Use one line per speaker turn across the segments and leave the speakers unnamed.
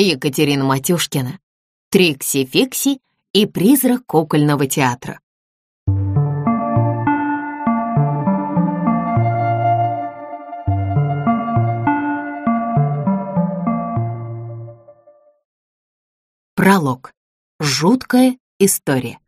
Екатерина Матюшкина, Трикси-Фикси и призрак кукольного театра. Пролог. Жуткая история.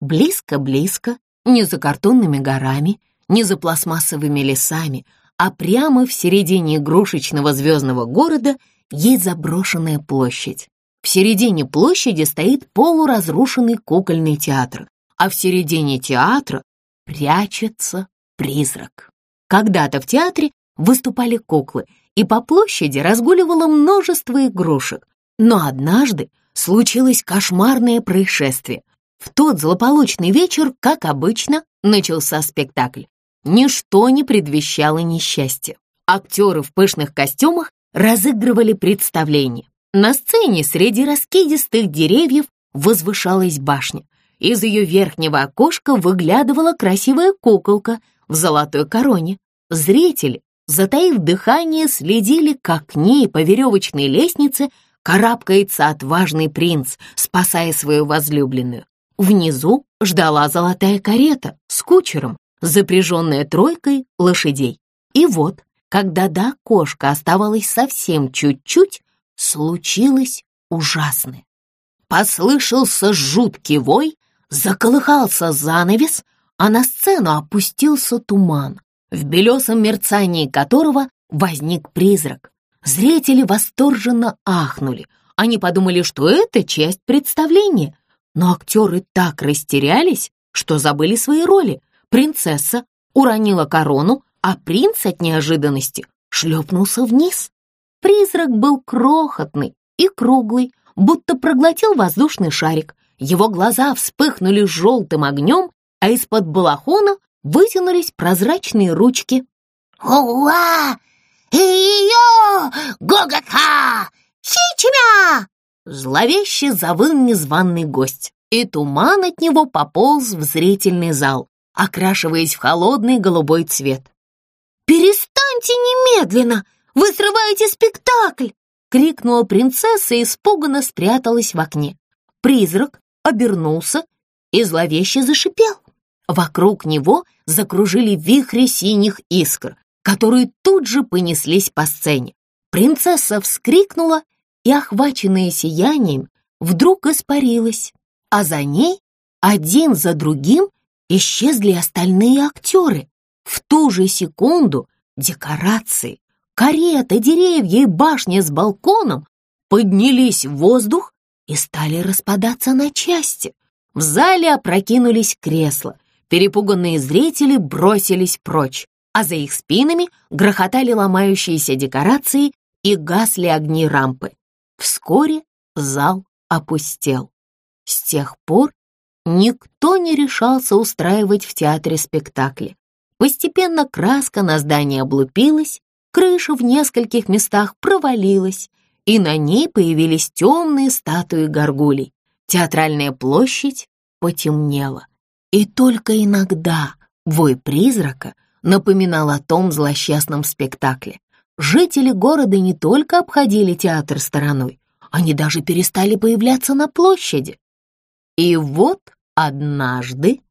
Близко-близко, не за картонными горами, не за пластмассовыми лесами, а прямо в середине игрушечного звездного города есть заброшенная площадь. В середине площади стоит полуразрушенный кукольный театр, а в середине театра прячется призрак. Когда-то в театре выступали куклы, и по площади разгуливало множество игрушек, но однажды случилось кошмарное происшествие. В тот злополучный вечер, как обычно, начался спектакль. Ничто не предвещало несчастья. Актеры в пышных костюмах разыгрывали представление. На сцене среди раскидистых деревьев возвышалась башня. Из ее верхнего окошка выглядывала красивая куколка в золотой короне. Зрители, затаив дыхание, следили, как к ней по веревочной лестнице карабкается отважный принц, спасая свою возлюбленную. Внизу ждала золотая карета с кучером, запряженная тройкой лошадей. И вот, когда до окошка оставалось совсем чуть-чуть, случилось ужасное. Послышался жуткий вой, заколыхался занавес, а на сцену опустился туман, в белесом мерцании которого возник призрак. Зрители восторженно ахнули. Они подумали, что это часть представления. Но актеры так растерялись, что забыли свои роли. Принцесса уронила корону, а принц от неожиданности шлепнулся вниз. Призрак был крохотный и круглый, будто проглотил воздушный шарик. Его глаза вспыхнули желтым огнем, а из-под балахона вытянулись прозрачные ручки.
«Уа! «Ее! Гогота! Хичмя!»
Зловеще завыл незваный гость, и туман от него пополз в зрительный зал, окрашиваясь в холодный голубой цвет.
«Перестаньте немедленно! Вы срываете спектакль!» — крикнула принцесса и испуганно спряталась в окне. Призрак обернулся и зловеще зашипел. Вокруг него закружили вихри синих искр, которые тут же понеслись по сцене. Принцесса вскрикнула и, охваченная сиянием, вдруг испарилась, а за ней один за другим исчезли остальные актеры. В ту же секунду декорации, карета, деревья и башня с балконом поднялись в воздух и стали распадаться на части. В зале опрокинулись кресла, перепуганные зрители бросились прочь а за их спинами грохотали ломающиеся декорации и гасли огни рампы. Вскоре зал опустел. С тех пор никто не решался устраивать в театре спектакли. Постепенно краска на здании облупилась, крыша в нескольких местах провалилась, и на ней появились темные статуи горгулей. Театральная площадь потемнела, и только иногда вой призрака напоминал о том злосчастном спектакле. Жители города не только обходили театр стороной, они даже перестали появляться на площади. И вот однажды